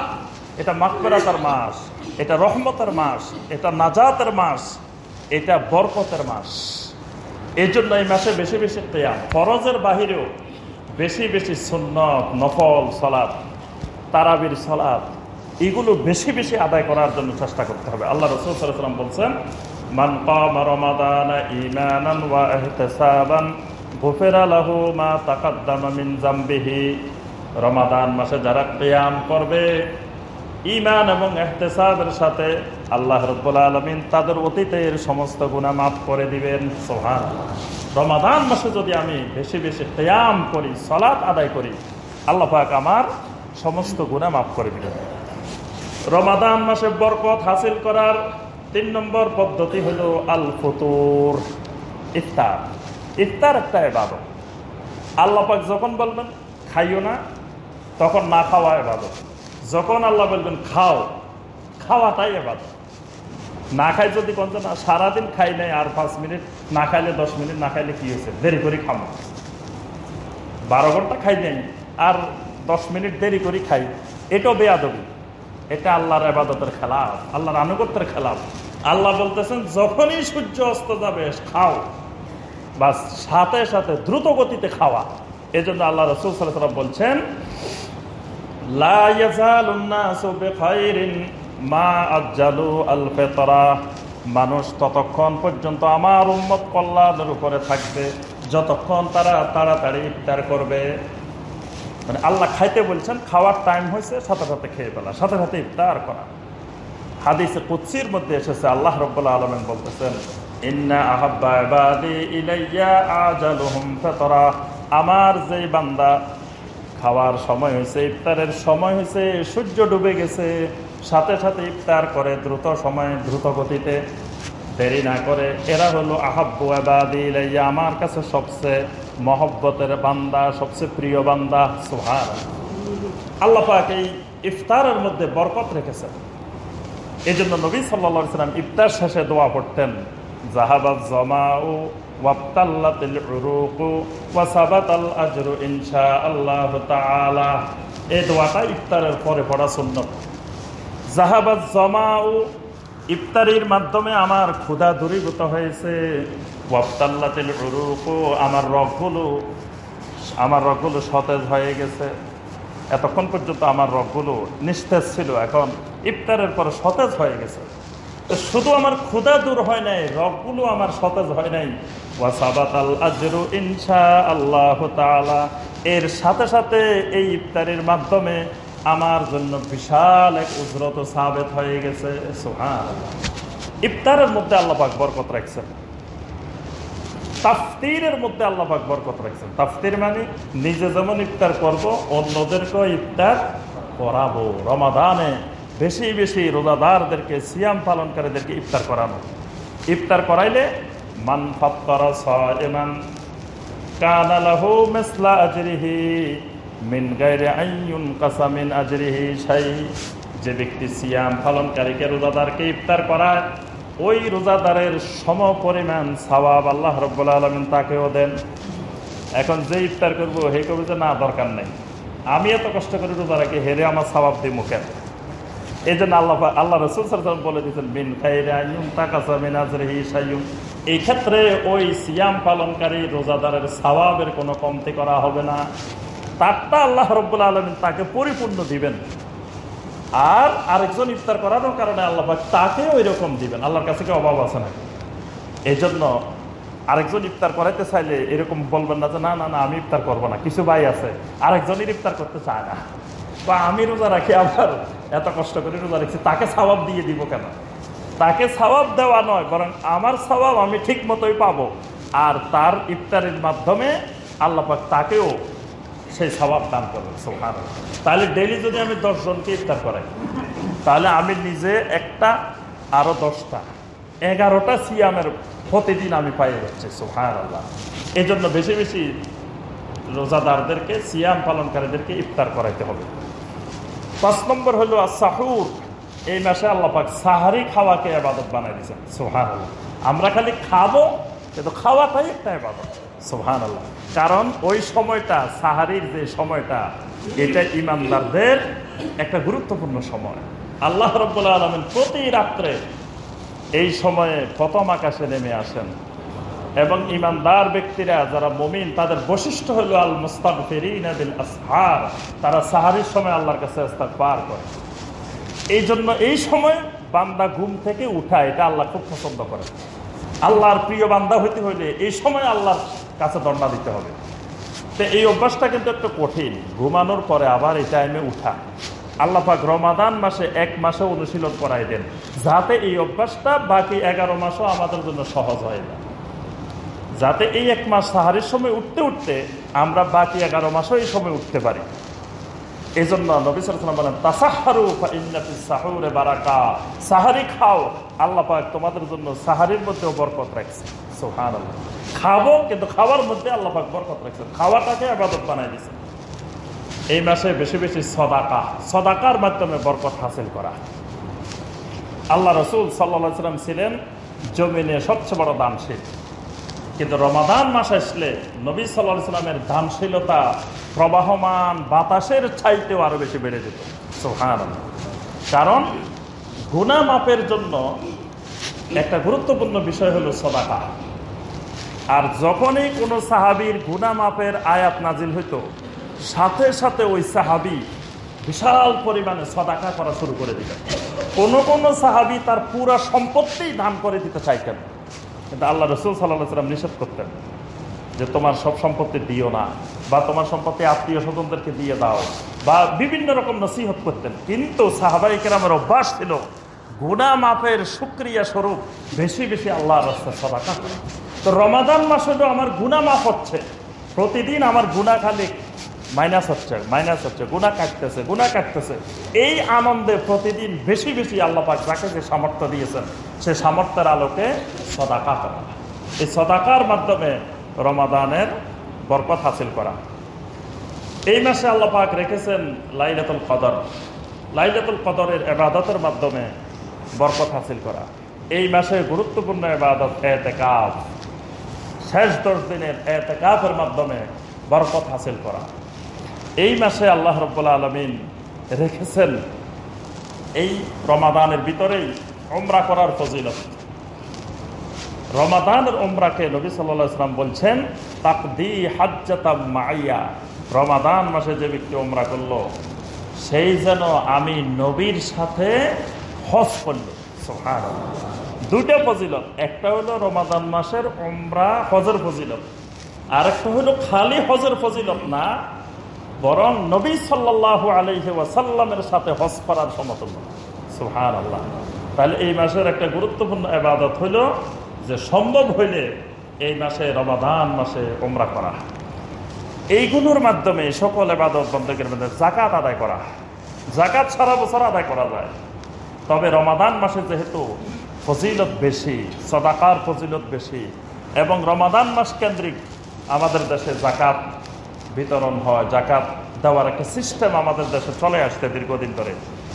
[SPEAKER 1] এটা মাকফেরাতার মাস, এটা রহমতের মাস, এটা নাজাতের মাস, এটা বরকতের মাস। এই জন্য এই মাসে বেশি বেশি কেয়াম ফরজের বাহিরেও বেশি বেশি সুন্নত, নফল সলাদ তারাবির সলাদ এগুলো বেশি বেশি আদায় করার জন্য চেষ্টা করতে হবে। আল্লাহ রসুল বলছেন রমাদান ওয়া লাহু মা রমাদান মাসে যারা কিয়াম করবে ইমান এবং এহতেসাবের সাথে আল্লাহ রব্বুল আলমিন তাদের অতীতের সমস্ত গুণা মাফ করে দিবেন। সোহান রমাদান মাসে যদি আমি বেশি বেশি কেয়াম করি সলাৎ আদায় করি, আল্লাহ পাক আমার সমস্ত গুণা মাফ করে দিবেন। রমাদান মাসে বরকত হাসিল করার তিন নম্বর পদ্ধতি হলো আল ফতুর ইফতার। ইফতার একটা এবাদত আল্লাহ পাক যখন বলবেন, খাইও না, তখন না খাওয়া এবাদত যখন আল্লাহ বলবেন, খাও, খাওয়াটাই এবার না খাই যদি কোন না, সারাদিন খাই নাই আর পাঁচ মিনিট, না খাইলে দশ মিনিট, না খাইলে কি হয়েছে? দেরি করে খাব বারো ঘণ্টা খাই নেই আর দশ মিনিট দেরি করি খাই। এটাও বেয়াদবি। এটা আল্লাহর আবাদতের খেলাফ, আল্লাহর আনুগত্যের খেলাফ। আল্লাহ বলতেছেন, যখনই সূর্য অস্ত যাবে, খাও। বা সাথে সাথে দ্রুত গতিতে খাওয়া। এই জন্য আল্লাহ রসুল সাল্লাম বলছেন মানুষ ততক্ষণ পর্যন্ত আমার উম্মত কল্যাণের উপরে থাকবে, যতক্ষণ তারা তাড়াতাড়ি ইফতার করবে। মানে আল্লাহ খাইতে বলছেন, খাওয়ার টাইম হয়েছে সাথে সাথে খেয়ে ফেলা, সাথে সাথে ইফতার করা। হাদিসে কুৎসির মধ্যে এসেছে, আল্লাহ রব্বুল্লাহ আলমেন বলতেছেন আমার যেই বান্দা খাওয়ার সময় হয়েছে ইফতারের সময় হয়েছে সূর্য ডুবে গেছে, সাথে সাথে ইফতার করে দ্রুত সময়ে, দ্রুত গতিতে দেরি না করে, এরা হলো আহাব্বু আবাদি ইলাইয়া, আমার কাছে সবচেয়ে মহব্বতের বান্দা, সবচেয়ে প্রিয় বান্দা সোহার আল্লাহ পাক এই ইফতারের মধ্যে বরকত রেখেছেন। এই জন্য নবী সাল্লা সাল্লাম ইফতার শেষে দোয়া পড়তেন জাহাবাদ এই দোয়াটা ইফতারের জাহাবাদ মাধ্যমে আমার ক্ষুধা দূরীভূত হয়েছে। ওয়াবতাল্লাতিল উরুকু, আমার রগগুলো আমার রগগুলো সতেজ হয়ে গেছে। এতক্ষণ পর্যন্ত আমার রগগুলো নিস্তেজ ছিল, এখন ইফতারের পরে সতেজ হয়ে গেছে। শুধু আমার ক্ষুধা দূর হয় নাই রগগুলো আমার সতেজ হয় নাই। ওয়াসাবাত আল আজরু ইনশা আল্লাহ তাআলা। এর সাথে সাথে এই ইফতারির মাধ্যমে আমার জন্য বিশাল এক উজরত সাবেত হয়ে গেছে। সুহান ইফতারের মধ্যে আল্লাহ বরকত রাখছেন। তাফতিরের মধ্যে আল্লাহ পাক বরকত রাখছেন। তাফতির মানে নিজে যেমন ইফতার করব, অন্যদেরকেও ইফতার করাবো। রমাদানে বেশি বেশি রোজাদারদেরকে, সিয়াম পালনকারীদেরকে ইফতার করানো। ইফতার করাইলে মান ফাত্তারা সাইমান কানা লাহু মিসলা আজরিহি মিন গায়রি আইয়ুন কাসামিন আজরিহি শাই যে ব্যক্তি সিয়াম পালনকারীকে, রোজাদারকে ইফতার করায় ওই রোজাদারের সম পরিমাণ সওয়াব আল্লাহ রব্বুল আলমিন তাকেও দেন। এখন যে ইফতার করব, হে কবি যে না, দরকার নেই। আমি এত কষ্ট করে রোজা রাখি, হেরে আমার সবাব দিই মুখে এই জন্য আল্লাহ আল্লাহ রসুল সাল্লাম বলে দিয়েছেন বিন খাইরাইম তাকাসা মিন আজরিহি সাইয়ুম এই ক্ষেত্রে ওই সিয়াম পালনকারী রোজাদারের সওয়াবের কোনো কমতি করা হবে না। তারটা আল্লাহ রব্বুল আলমিন তাকে পরিপূর্ণ দিবেন। আর আরেকজন ইফতার করানোর কারণে আল্লাহ তাকে ওই রকম দিবেন। আল্লাহর কাছে অভাব আছে নাকি? এই জন্য আরেকজন ইফতার করাইতে চাইলে এরকম বলবেন না যে, না না না, আমি ইফতার করব না। কিছু ভাই আছে, আরেকজনের ইফতার করতে চায় না। বা আমি রোজা রাখি, আবার এত কষ্ট করে রোজা রাখছি, তাকে সবাব দিয়ে দিব কেন? তাকে সবাব দেওয়া নয়, বরং আমার সবাব আমি ঠিক মতোই পাবো। আর তার ইফতারের মাধ্যমে আল্লাহ পাক তাকেও সেই স্বভাব দান করবে সোহান তাহলে ডেলি যদি আমি দশজনকে ইফতার করাই, তাহলে আমি নিজে একটা, আরও দশটা, এগারোটা সিয়ামের প্রতিদিন আমি পাই যাচ্ছি সোহান আল্লাহ এই জন্য বেশি বেশি রোজাদারদেরকে, সিয়াম পালনকারীদেরকে ইফতার করাইতে হবে। পাঁচ নম্বর হলো সাহুর এই মাসে আল্লাহ পাক সাহারি খাওয়াকে আবাদত বানাই দিয়েছেন সোহান আমরা খালি খাব, কিন্তু খাওয়াটাই একটা আবাদত সোহান আল্লাহ কারণ ওই সময়টা, সাহারির যে সময়টা, এটা ইমানদারদের একটা গুরুত্বপূর্ণ সময়। আল্লাহ রব্বুল্লাহ আলমিন প্রতি রাত্রে এই সময়ে প্রথম আকাশে নেমে আসেন। এবং ইমানদার ব্যক্তিরা যারা মমিন, তাদের বৈশিষ্ট্য হলো আল মুস্তাক আসহার তারা সাহারির সময় আল্লাহর কাছে আস্তাক পার করে। এই জন্য এই সময় বান্দা ঘুম থেকে উঠা, এটা আল্লাহ খুব পছন্দ করে আল্লাহর প্রিয় বান্দা হইতে হইলে এই সময় আল্লাহর কাছে দণ্ডা দিতে হবে। তো এই অভ্যাসটা কিন্তু একটু কঠিন। ঘুমানোর পরে আবার এই টাইমে উঠা। আল্লাহ পাক রমাদান মাসে এক মাসে অনুশীলন করাই দেন। যাতে এই অভ্যাসটা বাকি এগারো মাসও আমাদের জন্য সহজ হয়ে যায় যাতে এই এক মাস সাহারির সময় উঠতে উঠতে আমরা বাকি এগারো মাসও এই সময় উঠতে পারি। এই জন্য নবী বারাকা। সাহারি খাও। আল্লাহ পাক তোমাদের জন্য সাহারির মধ্যেও বরকত রাখছে। খাব, কিন্তু খাওয়ার মধ্যে আল্লাহ বরকত রাখছেন। খাওয়াটাকে আবাদত বানাই দিয়েছে এই মাসে বেশি বেশি সদাকা, সদাকার মাধ্যমে বরকত হাসিল করা। আল্লাহ রসুল সাল্লা সাল্লাম ছিলেন জমিনে সবচেয়ে বড় দানশীল। কিন্তু রমাদান মাস আসলে নবী সাল্লাহ সাল্লামের দানশীলতা প্রবাহমান, বাতাসের চাইতেও আরও বেশি বেড়ে যেত। সোহান কারণ গুণা মাপের জন্য একটা গুরুত্বপূর্ণ বিষয় হলো সদাকা। আর যখনই কোনো সাহাবির গুনা মাপের আয়াত নাজিল হইতো, সাথে সাথে ওই সাহাবি বিশাল পরিমাণে সদাকা করা শুরু করে দিতেন। কোন কোন সাহাবি তার পুরা সম্পত্তি দান করে দিতে চাইতেন। কিন্তু আল্লাহ রসুল সাল্লাহ সাল্লাম নিষেধ করতেন যে তোমার সব সম্পত্তি দিও না, বা তোমার সম্পত্তি আত্মীয় স্বজনদেরকে দিয়ে দাও, বা বিভিন্ন রকম নসিহত করতেন। কিন্তু সাহাবাই কেরামের অভ্যাস ছিল গুণা মাপের সুক্রিয়া স্বরূপ বেশি বেশি আল্লাহ রাস্তা সদাকা তো রমাদান মাস হলো আমার গুণা মাপ হচ্ছে। প্রতিদিন আমার গুণা খালি মাইনাস হচ্ছে মাইনাস হচ্ছে, গুণা কাটতেছে গুণা কাটতেছে। এই আনন্দে প্রতিদিন বেশি বেশি আল্লাহ পাক যাকে যে সামর্থ্য দিয়েছেন, সে সামর্থ্যের আলোকে সদাকা করা। এই সদাকার মাধ্যমে রমাদানের বরকত হাসিল করা। এই মাসে আল্লাহ পাক রেখেছেন লাইলাতুল কদর। লাইলাতুল কদরের এবাদতের মাধ্যমে বরকত হাসিল করা। এই মাসে গুরুত্বপূর্ণ এবাদত এতেকাফ। শেষ দশ দিনের এতেকাফের মাধ্যমে বরকত হাসিল করা। এই মাসে আল্লাহ রব্বুল্লা আলমিন রেখেছেন এই রমাদানের ভিতরেই ওমরা করার ফজিলত। রমাদানের ওমরাকে নবী সাল্লাহ ইসলাম বলছেন, তাকদি হাজ্জাতাম মাইয়া। রমাদান মাসে যে ব্যক্তি ওমরা করল, সেই যেন আমি নবীর সাথে হজ করল। দুইটা ফজিলত। একটা হলো রমাদান মাসের ওমরা হজের ফজিলত। আর একটা হলো খালি হজের ফজিলত না, বরং নবী সাল্লাহ আলহি ওয়াসাল্লামের সাথে হজ করার সমতুল্য। সুহান আল্লাহ তাহলে এই মাসের একটা গুরুত্বপূর্ণ আবাদত হইল যে সম্ভব হইলে এই মাসে রমাদান মাসে ওমরা করা। এইগুলোর মাধ্যমে সকল এবাদত বন্ধকের মধ্যে জাকাত আদায় করা। জাকাত সারা বছর আদায় করা যায়। তবে রমাদান মাসে যেহেতু ফজিলত বেশি, সদাকার ফজিলত বেশি এবং রমাদান মাস কেন্দ্রিক আমাদের দেশে জাকাত বিতরণ হয়, জাকাত দেওয়ার একটা সিস্টেম আমাদের দেশে চলে আসছে দীর্ঘদিন ধরে।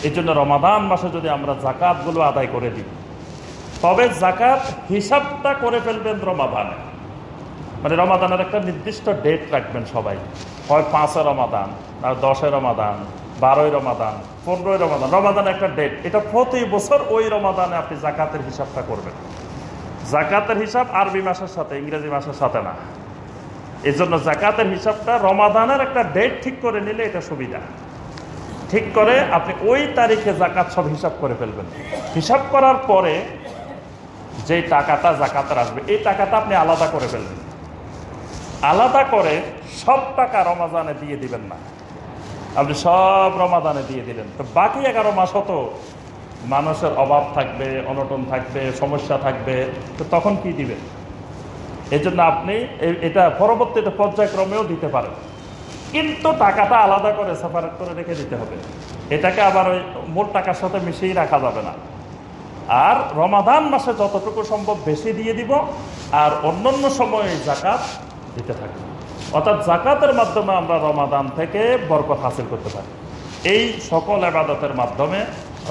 [SPEAKER 1] এই জন্য রমাদান মাসে যদি আমরা জাকাতগুলো আদায় করে দিই, তবে জাকাত হিসাবটা করে ফেলবেন রমাদানে। মানে রমাদানের একটা নির্দিষ্ট ডেট রাখবেন সবাই। হয় পাঁচে রমাদান, আর দশে রমাদান বারোই রমাদান, পনেরোই রমাদান। রমাদান একটা ডেট এটা প্রতি বছর ওই রমাদানে আপনি জাকাতের হিসাবটা করবেন। জাকাতের হিসাব আরবি মাসের সাথে, ইংরেজি মাসের সাথে না। এই জন্য জাকাতের হিসাবটা রমাদানের একটা ডেট ঠিক করে নিলে এটা সুবিধা। ঠিক করে আপনি ওই তারিখে জাকাত সব হিসাব করে ফেলবেন। হিসাব করার পরে যে টাকাটা জাকাতের আসবে, এই টাকাটা আপনি আলাদা করে ফেলবেন। আলাদা করে সব টাকা রমাদানে দিয়ে দিবেন না। আপনি সব রমাদানে দিয়ে দিলেন। তো বাকি এগারো মাস হতো, মানুষের অভাব থাকবে, অনটন থাকবে, সমস্যা থাকবে, তো তখন কি দিবেন? এই জন্য আপনি এটা পরবর্তীতে পর্যায়ক্রমেও দিতে পারেন। কিন্তু টাকাটা আলাদা করে সেপারেট করে রেখে দিতে হবে। এটাকে আবার ওই মোট টাকার সাথে মিশিয়ে রাখা যাবে না। আর রমাদান মাসে যতটুকু সম্ভব বেশি দিয়ে দিব, আর অন্যান্য সময়ে জাকাত দিতে থাকবে। অর্থাৎ জাকাতের মাধ্যমে আমরা রমাদান থেকে বরকত হাসিল করতে পারি। এই সকল আবাদতের মাধ্যমে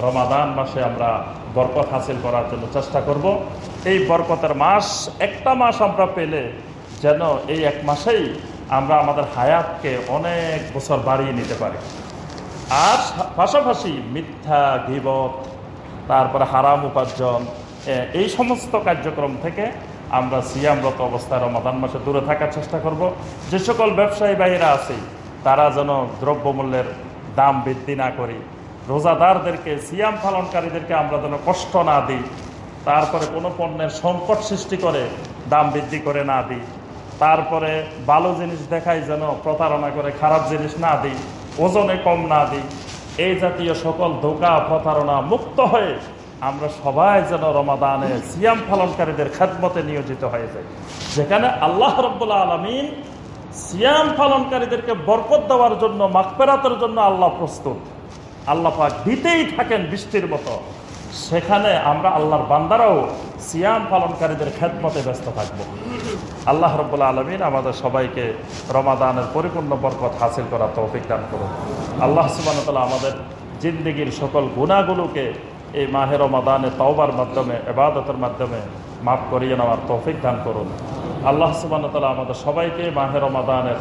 [SPEAKER 1] রমাদান মাসে আমরা বরকত হাসিল করার জন্য চেষ্টা করব। এই বরকতের মাস, একটা মাস আমরা পেলে যেন এই এক মাসেই আমরা আমাদের হায়াতকে অনেক বছর বাড়িয়ে নিতে পারি। আর পাশাপাশি মিথ্যা, গিবত, তারপরে হারাম উপার্জন এই সমস্ত কার্যক্রম থেকে আমরা সিয়ামরত অবস্থায় রমাদান মাসে দূরে থাকার চেষ্টা করব। যে সকল ব্যবসায়ী বাহিরা আছে, তারা যেন দ্রব্যমূল্যের দাম বৃদ্ধি না করি। রোজাদারদেরকে, সিয়াম পালনকারীদেরকে আমরা যেন কষ্ট না দিই, তারপরে কোনো পণ্যের সংকট সৃষ্টি করে দাম বৃদ্ধি করে না দিই, তারপরে ভালো জিনিস দেখাই যেন প্রতারণা করে খারাপ জিনিস না দিই, ওজনে কম না দিই। এই জাতীয় সকল ধোকা প্রতারণা মুক্ত হয়ে আমরা সবাই যেন রমাদানে সিয়াম পালনকারীদের খেদমতে নিয়োজিত হয়ে যাই। যেখানে আল্লাহ রব্বুল্লা আলমিন সিয়াম পালনকারীদেরকে বরকত দেওয়ার জন্য মাকপেরাতের জন্য আল্লাহ প্রস্তুত। আল্লাহ পাক দিতেই থাকেন বৃষ্টির মতো। সেখানে আমরা আল্লাহর বান্দারাও সিয়াম পালনকারীদের খেদমতে ব্যস্ত থাকব। আল্লাহ রব্বুল্লা আলমিন আমাদের সবাইকে রমাদানের পরিপূর্ণ বরকত হাসিল করার তৌফিক দান করুন। আল্লাহ সুবান আমাদের জিন্দগির সকল গুণাগুলোকে এই মাহের রমাদানে তওবার মাধ্যমে এবাদতের মাধ্যমে মাফ করিয়ে নেওয়ার তৌফিক দান করুন। আল্লাহ সুবান তালা আমাদের সবাইকে মাহের রমাদানের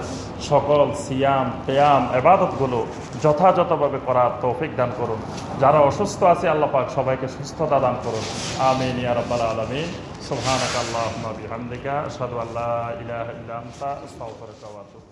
[SPEAKER 1] সকল সিয়াম পেয়াম এবাদতগুলো যথাযথভাবে করার তৌফিক দান করুন। যারা অসুস্থ আছে, আল্লাহ পাক সবাইকে সুস্থতা দান করুন। আমিন, ইয়া রাব্বাল আলামিন। সুবহানাকাল্লাহুম্মা বিহামদিকা, আশহাদু আল্লা ইলাহা ওয়া আতুবু